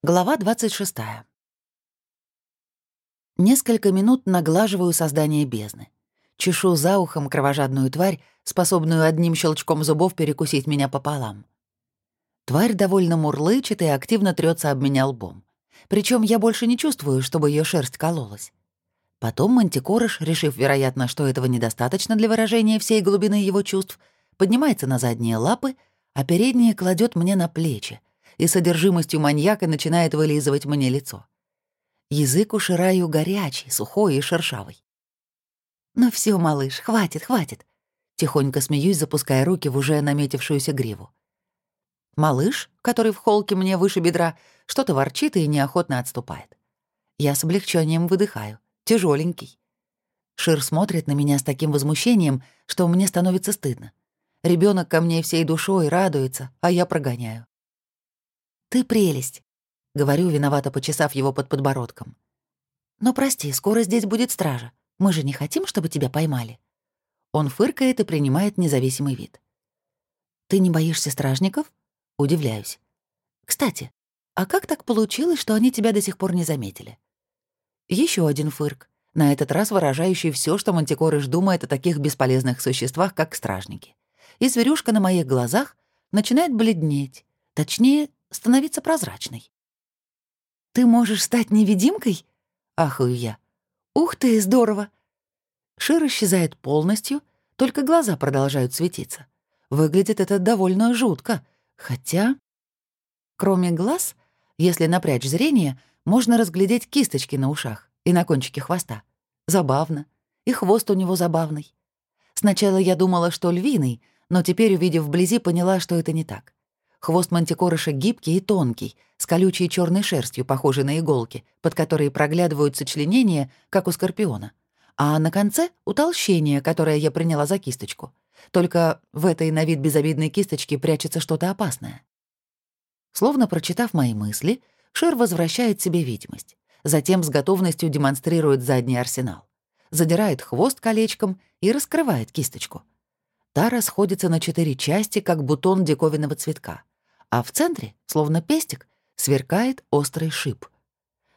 Глава 26. Несколько минут наглаживаю создание бездны. Чешу за ухом кровожадную тварь, способную одним щелчком зубов перекусить меня пополам. Тварь довольно мурлычет и активно трется об меня лбом. Причем я больше не чувствую, чтобы ее шерсть кололась. Потом мантикорыш, решив, вероятно, что этого недостаточно для выражения всей глубины его чувств, поднимается на задние лапы, а передние кладет мне на плечи, и содержимостью маньяка начинает вылизывать мне лицо. Язык у Шираю горячий, сухой и шершавый. «Ну все, малыш, хватит, хватит!» Тихонько смеюсь, запуская руки в уже наметившуюся гриву. Малыш, который в холке мне выше бедра, что-то ворчит и неохотно отступает. Я с облегчением выдыхаю. Тяжеленький. Шир смотрит на меня с таким возмущением, что мне становится стыдно. Ребенок ко мне всей душой радуется, а я прогоняю. «Ты прелесть», — говорю, виновато почесав его под подбородком. «Но прости, скоро здесь будет стража. Мы же не хотим, чтобы тебя поймали». Он фыркает и принимает независимый вид. «Ты не боишься стражников?» Удивляюсь. «Кстати, а как так получилось, что они тебя до сих пор не заметили?» Еще один фырк, на этот раз выражающий все, что Мантикорыш думает о таких бесполезных существах, как стражники. И зверюшка на моих глазах начинает бледнеть, точнее, становиться прозрачной. «Ты можешь стать невидимкой?» — ахаю я. «Ух ты, здорово!» Шир исчезает полностью, только глаза продолжают светиться. Выглядит это довольно жутко, хотя... Кроме глаз, если напрячь зрение, можно разглядеть кисточки на ушах и на кончике хвоста. Забавно. И хвост у него забавный. Сначала я думала, что львиный, но теперь, увидев вблизи, поняла, что это не так. Хвост мантикорыша гибкий и тонкий, с колючей черной шерстью, похожей на иголки, под которые проглядывают сочленения, как у скорпиона. А на конце — утолщение, которое я приняла за кисточку. Только в этой на вид безобидной кисточке прячется что-то опасное. Словно прочитав мои мысли, Шер возвращает себе видимость. Затем с готовностью демонстрирует задний арсенал. Задирает хвост колечком и раскрывает кисточку. Та расходится на четыре части, как бутон диковинного цветка а в центре, словно пестик, сверкает острый шип.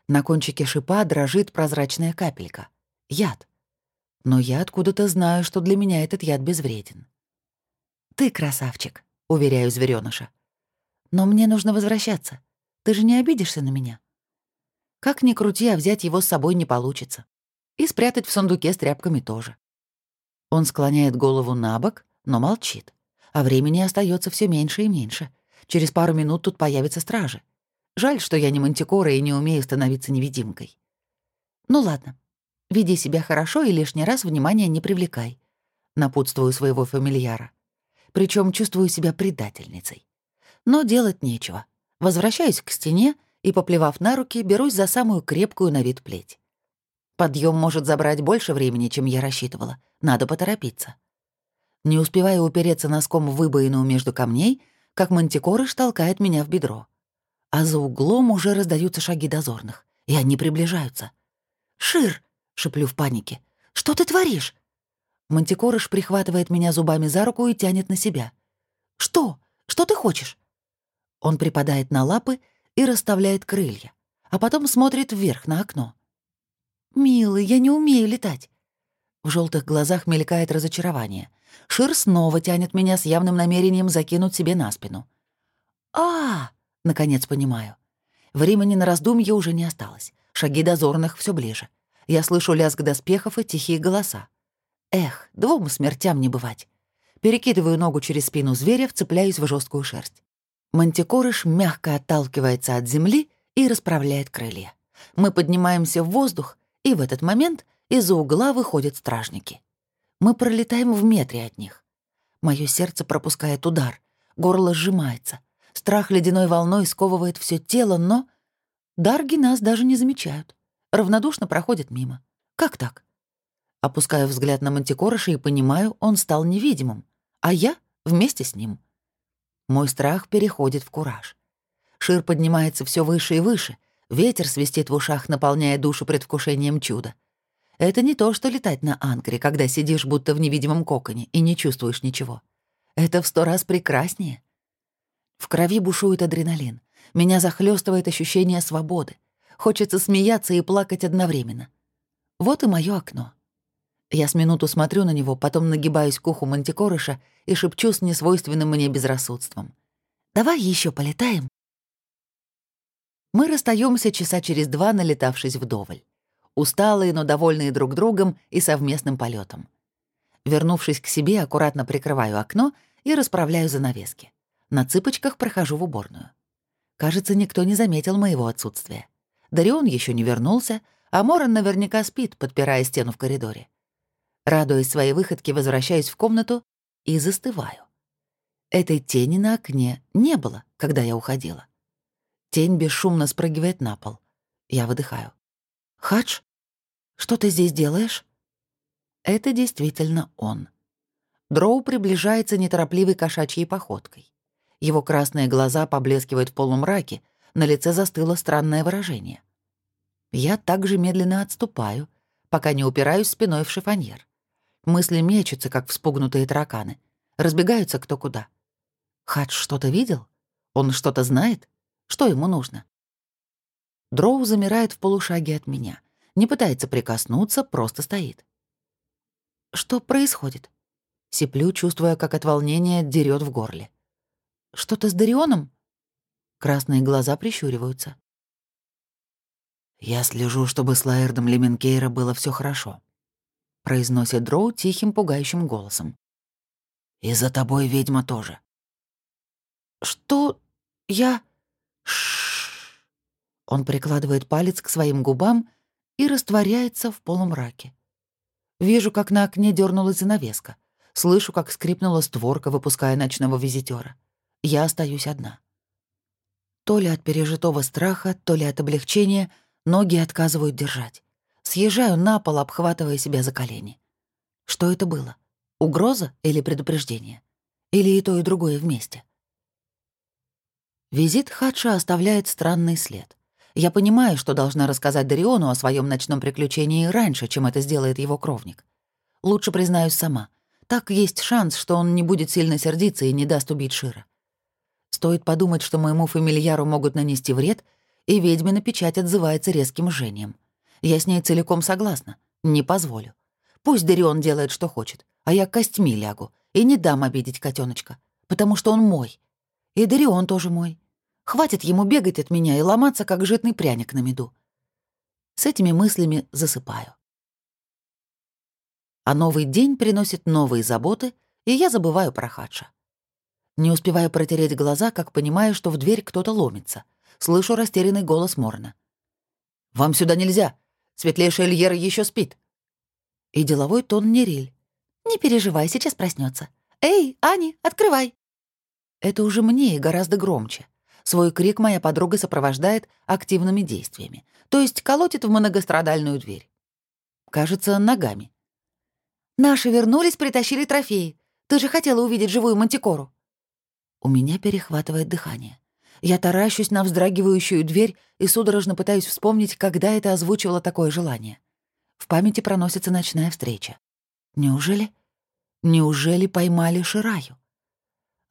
На кончике шипа дрожит прозрачная капелька. Яд. Но я откуда-то знаю, что для меня этот яд безвреден. «Ты красавчик», — уверяю зверёныша. «Но мне нужно возвращаться. Ты же не обидишься на меня?» Как ни крути, а взять его с собой не получится. И спрятать в сундуке с тряпками тоже. Он склоняет голову на бок, но молчит. А времени остается все меньше и меньше — Через пару минут тут появятся стражи. Жаль, что я не мантикора и не умею становиться невидимкой. Ну ладно, веди себя хорошо и лишний раз внимания не привлекай. Напутствую своего фамильяра. Причем чувствую себя предательницей. Но делать нечего. Возвращаюсь к стене и, поплевав на руки, берусь за самую крепкую на вид плеть. Подъем может забрать больше времени, чем я рассчитывала. Надо поторопиться. Не успевая упереться носком в выбоину между камней, как мантикорыш толкает меня в бедро. А за углом уже раздаются шаги дозорных, и они приближаются. «Шир!» — шеплю в панике. «Что ты творишь?» Мантикорыш прихватывает меня зубами за руку и тянет на себя. «Что? Что ты хочешь?» Он припадает на лапы и расставляет крылья, а потом смотрит вверх на окно. «Милый, я не умею летать». В желтых глазах мелькает разочарование — Шир снова тянет меня с явным намерением закинуть себе на спину. а, наконец понимаю. Времени на раздумье уже не осталось. Шаги дозорных все ближе. Я слышу лязг доспехов и тихие голоса. Эх, двум смертям не бывать. Перекидываю ногу через спину зверя, вцепляюсь в жесткую шерсть. Мантикорыш мягко отталкивается от земли и расправляет крылья. Мы поднимаемся в воздух, и в этот момент из-за угла выходят стражники. Мы пролетаем в метре от них. Мое сердце пропускает удар, горло сжимается. Страх ледяной волной сковывает все тело, но... Дарги нас даже не замечают. Равнодушно проходят мимо. Как так? Опускаю взгляд на мантикорыша и понимаю, он стал невидимым, а я вместе с ним. Мой страх переходит в кураж. Шир поднимается все выше и выше, ветер свистит в ушах, наполняя душу предвкушением чуда. Это не то, что летать на анкре, когда сидишь будто в невидимом коконе и не чувствуешь ничего. Это в сто раз прекраснее. В крови бушует адреналин. Меня захлестывает ощущение свободы. Хочется смеяться и плакать одновременно. Вот и мое окно. Я с минуту смотрю на него, потом нагибаюсь к уху мантикорыша и шепчу с несвойственным мне безрассудством. «Давай еще полетаем?» Мы расстаемся часа через два, налетавшись вдоволь. Усталые, но довольные друг другом и совместным полетом. Вернувшись к себе, аккуратно прикрываю окно и расправляю занавески. На цыпочках прохожу в уборную. Кажется, никто не заметил моего отсутствия. Дарион еще не вернулся, а Моран наверняка спит, подпирая стену в коридоре. Радуясь своей выходке, возвращаюсь в комнату и застываю. Этой тени на окне не было, когда я уходила. Тень бесшумно спрыгивает на пол. Я выдыхаю. «Хадж, что ты здесь делаешь?» Это действительно он. Дроу приближается неторопливой кошачьей походкой. Его красные глаза поблескивают в полумраке, на лице застыло странное выражение. Я также медленно отступаю, пока не упираюсь спиной в шифоньер. Мысли мечутся, как вспугнутые тараканы. Разбегаются кто куда. Хадж что-то видел? Он что-то знает? Что ему нужно? Дроу замирает в полушаге от меня. Не пытается прикоснуться, просто стоит. Что происходит? Сиплю, чувствуя, как от волнения дерет в горле. Что-то с Дарионом? Красные глаза прищуриваются. «Я слежу, чтобы с Лаэрдом Леменкейра было все хорошо», — произносит Дроу тихим, пугающим голосом. «И за тобой ведьма тоже». «Что? Я...» Ш Он прикладывает палец к своим губам и растворяется в полумраке. Вижу, как на окне дернулась занавеска. Слышу, как скрипнула створка, выпуская ночного визитера. Я остаюсь одна. То ли от пережитого страха, то ли от облегчения ноги отказывают держать. Съезжаю на пол, обхватывая себя за колени. Что это было? Угроза или предупреждение? Или и то, и другое вместе? Визит Хадша оставляет странный след. Я понимаю, что должна рассказать Дариону о своем ночном приключении раньше, чем это сделает его кровник. Лучше признаюсь сама. Так есть шанс, что он не будет сильно сердиться и не даст убить Шира. Стоит подумать, что моему фамильяру могут нанести вред, и ведьмина печать отзывается резким жжением. Я с ней целиком согласна. Не позволю. Пусть Дарион делает, что хочет, а я костьми лягу и не дам обидеть котеночка, потому что он мой. И Дарион тоже мой. Хватит ему бегать от меня и ломаться, как житный пряник на меду. С этими мыслями засыпаю. А новый день приносит новые заботы, и я забываю про Хадша. Не успеваю протереть глаза, как понимаю, что в дверь кто-то ломится. Слышу растерянный голос Морна. «Вам сюда нельзя! Светлейшая Льера еще спит!» И деловой тон Нериль. «Не переживай, сейчас проснется. Эй, Ани, открывай!» Это уже мне и гораздо громче. Свой крик моя подруга сопровождает активными действиями, то есть колотит в многострадальную дверь. Кажется, ногами. «Наши вернулись, притащили трофеи. Ты же хотела увидеть живую мантикору». У меня перехватывает дыхание. Я таращусь на вздрагивающую дверь и судорожно пытаюсь вспомнить, когда это озвучивало такое желание. В памяти проносится ночная встреча. Неужели? Неужели поймали Шираю?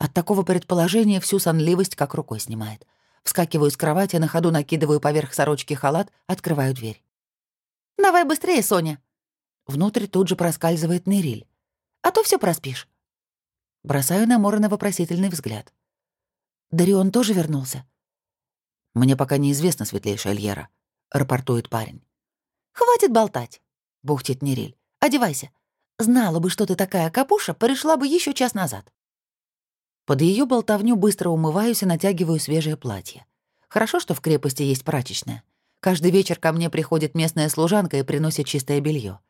От такого предположения всю сонливость как рукой снимает. Вскакиваю с кровати, на ходу накидываю поверх сорочки халат, открываю дверь. «Давай быстрее, Соня!» Внутрь тут же проскальзывает Нериль. «А то все проспишь». Бросаю на Морона вопросительный взгляд. «Дарион тоже вернулся?» «Мне пока неизвестно, светлейшая Альера», — рапортует парень. «Хватит болтать», — бухтит Нериль. «Одевайся. Знала бы, что ты такая капуша, пришла бы еще час назад». Под ее болтовню быстро умываюсь и натягиваю свежее платье. Хорошо, что в крепости есть прачечная. Каждый вечер ко мне приходит местная служанка и приносит чистое белье.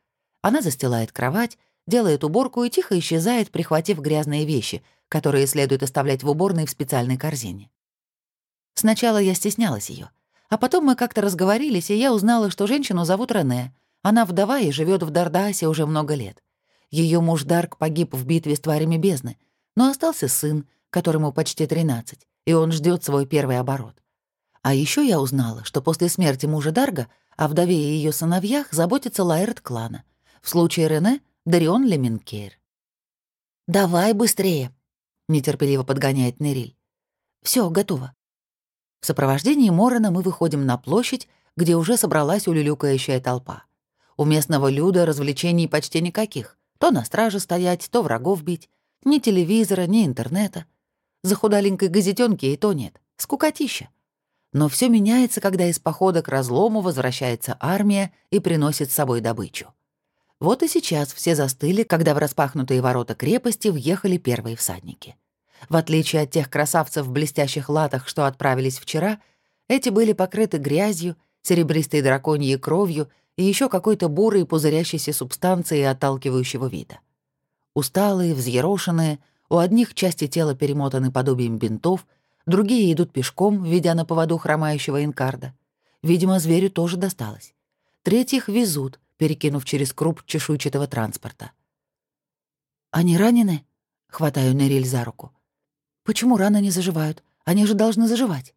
Она застилает кровать, делает уборку и тихо исчезает, прихватив грязные вещи, которые следует оставлять в уборной в специальной корзине. Сначала я стеснялась ее, а потом мы как-то разговорились, и я узнала, что женщину зовут Рене. Она вдова и живет в Дардаасе уже много лет. Ее муж Дарк погиб в битве с тварями бездны, но остался сын, которому почти 13, и он ждет свой первый оборот. А еще я узнала, что после смерти мужа Дарга о вдове и ее сыновьях заботится Лайерт клана. В случае Рене Дарион Леминкейр. «Давай быстрее», — нетерпеливо подгоняет Нериль. Все, готово». В сопровождении Морона мы выходим на площадь, где уже собралась улюлюкающая толпа. У местного люда развлечений почти никаких. То на страже стоять, то врагов бить. Ни телевизора, ни интернета. За худаленькой газетенки и то нет. Скукотища. Но все меняется, когда из похода к разлому возвращается армия и приносит с собой добычу. Вот и сейчас все застыли, когда в распахнутые ворота крепости въехали первые всадники. В отличие от тех красавцев в блестящих латах, что отправились вчера, эти были покрыты грязью, серебристой драконьей кровью и еще какой-то бурой пузырящейся субстанцией отталкивающего вида. Усталые, взъерошенные, у одних части тела перемотаны подобием бинтов, другие идут пешком, ведя на поводу хромающего инкарда. Видимо, зверю тоже досталось. Третьих везут, перекинув через круп чешуйчатого транспорта. «Они ранены?» — хватаю Нериль за руку. «Почему раны не заживают? Они же должны заживать».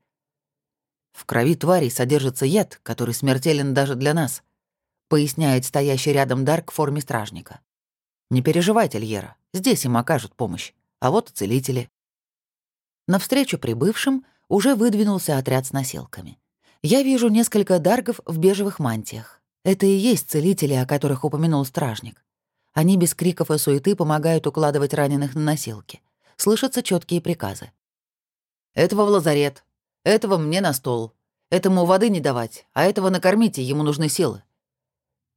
«В крови тварей содержится яд, который смертелен даже для нас», — поясняет стоящий рядом Дарк в форме стражника. «Не переживайте, Льера, здесь им окажут помощь. А вот целители». Навстречу прибывшим уже выдвинулся отряд с носилками. Я вижу несколько даргов в бежевых мантиях. Это и есть целители, о которых упомянул стражник. Они без криков и суеты помогают укладывать раненых на носилки. Слышатся четкие приказы. «Этого в лазарет. Этого мне на стол. Этому воды не давать, а этого накормите, ему нужны силы».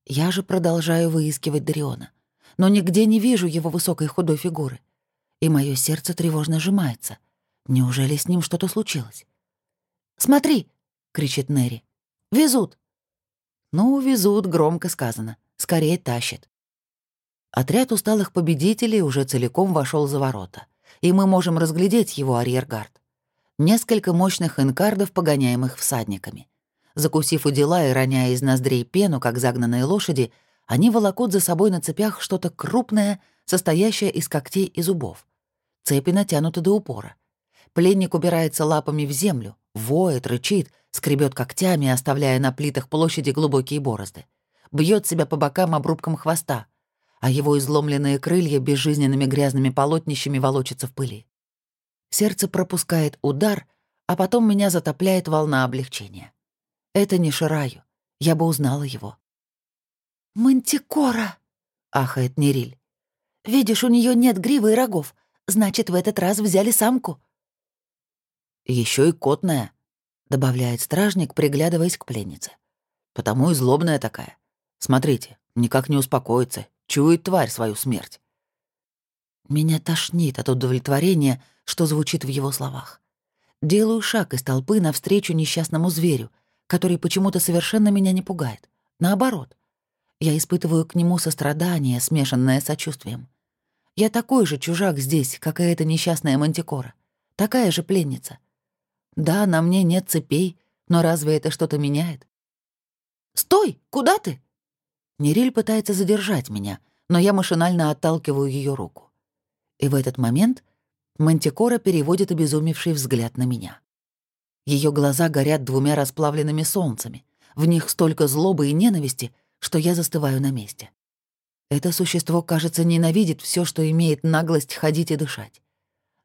Я же продолжаю выискивать Дариона, но нигде не вижу его высокой худой фигуры. И мое сердце тревожно сжимается. Неужели с ним что-то случилось? «Смотри!» — кричит Нерри. «Везут!» Ну, везут, громко сказано. Скорее тащит. Отряд усталых победителей уже целиком вошел за ворота, и мы можем разглядеть его арьергард. Несколько мощных инкардов, погоняемых всадниками. Закусив у дела и роняя из ноздрей пену, как загнанные лошади, они волокут за собой на цепях что-то крупное, состоящее из когтей и зубов. Цепи натянуты до упора. Пленник убирается лапами в землю, воет, рычит, скребет когтями, оставляя на плитах площади глубокие борозды. Бьет себя по бокам обрубком хвоста, а его изломленные крылья безжизненными грязными полотнищами волочатся в пыли. Сердце пропускает удар, а потом меня затопляет волна облегчения. Это не Шираю. Я бы узнала его. «Мантикора!» — ахает Нериль. «Видишь, у нее нет гривы и рогов. Значит, в этот раз взяли самку». Еще и котная», — добавляет стражник, приглядываясь к пленнице. «Потому и злобная такая. Смотрите, никак не успокоится, чует тварь свою смерть». Меня тошнит от удовлетворения, что звучит в его словах. Делаю шаг из толпы навстречу несчастному зверю, который почему-то совершенно меня не пугает. Наоборот, я испытываю к нему сострадание, смешанное с сочувствием. Я такой же чужак здесь, как и эта несчастная мантикора. Такая же пленница. Да, на мне нет цепей, но разве это что-то меняет? «Стой! Куда ты?» Нериль пытается задержать меня, но я машинально отталкиваю ее руку. И в этот момент Мантикора переводит обезумевший взгляд на меня. Ее глаза горят двумя расплавленными солнцами. В них столько злобы и ненависти, что я застываю на месте. Это существо, кажется, ненавидит все, что имеет наглость ходить и дышать.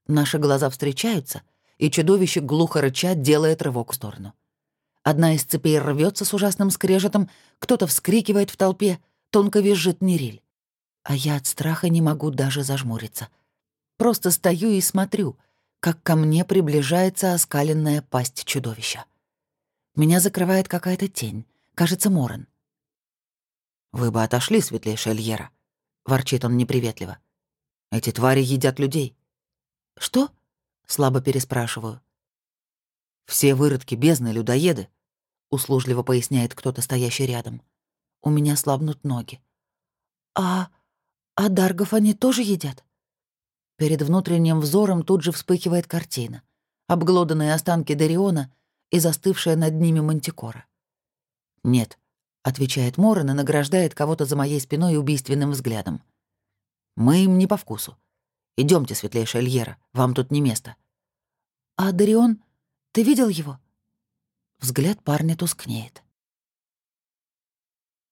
Наши глаза встречаются, и чудовище глухо рыча делает рывок в сторону. Одна из цепей рвется с ужасным скрежетом, кто-то вскрикивает в толпе, тонко визжит Нериль. А я от страха не могу даже зажмуриться. Просто стою и смотрю, как ко мне приближается оскаленная пасть чудовища. Меня закрывает какая-то тень, кажется, Морен. «Вы бы отошли, светлейшая Льера», — ворчит он неприветливо. «Эти твари едят людей». «Что?» Слабо переспрашиваю. «Все выродки бездны — людоеды», — услужливо поясняет кто-то, стоящий рядом. У меня слабнут ноги. «А... а даргов они тоже едят?» Перед внутренним взором тут же вспыхивает картина. Обглоданные останки Дариона и застывшая над ними мантикора. «Нет», — отвечает Моран и награждает кого-то за моей спиной убийственным взглядом. «Мы им не по вкусу. Идемте, светлейшая Льера, вам тут не место». «А Дарион? Ты видел его?» Взгляд парня тускнеет.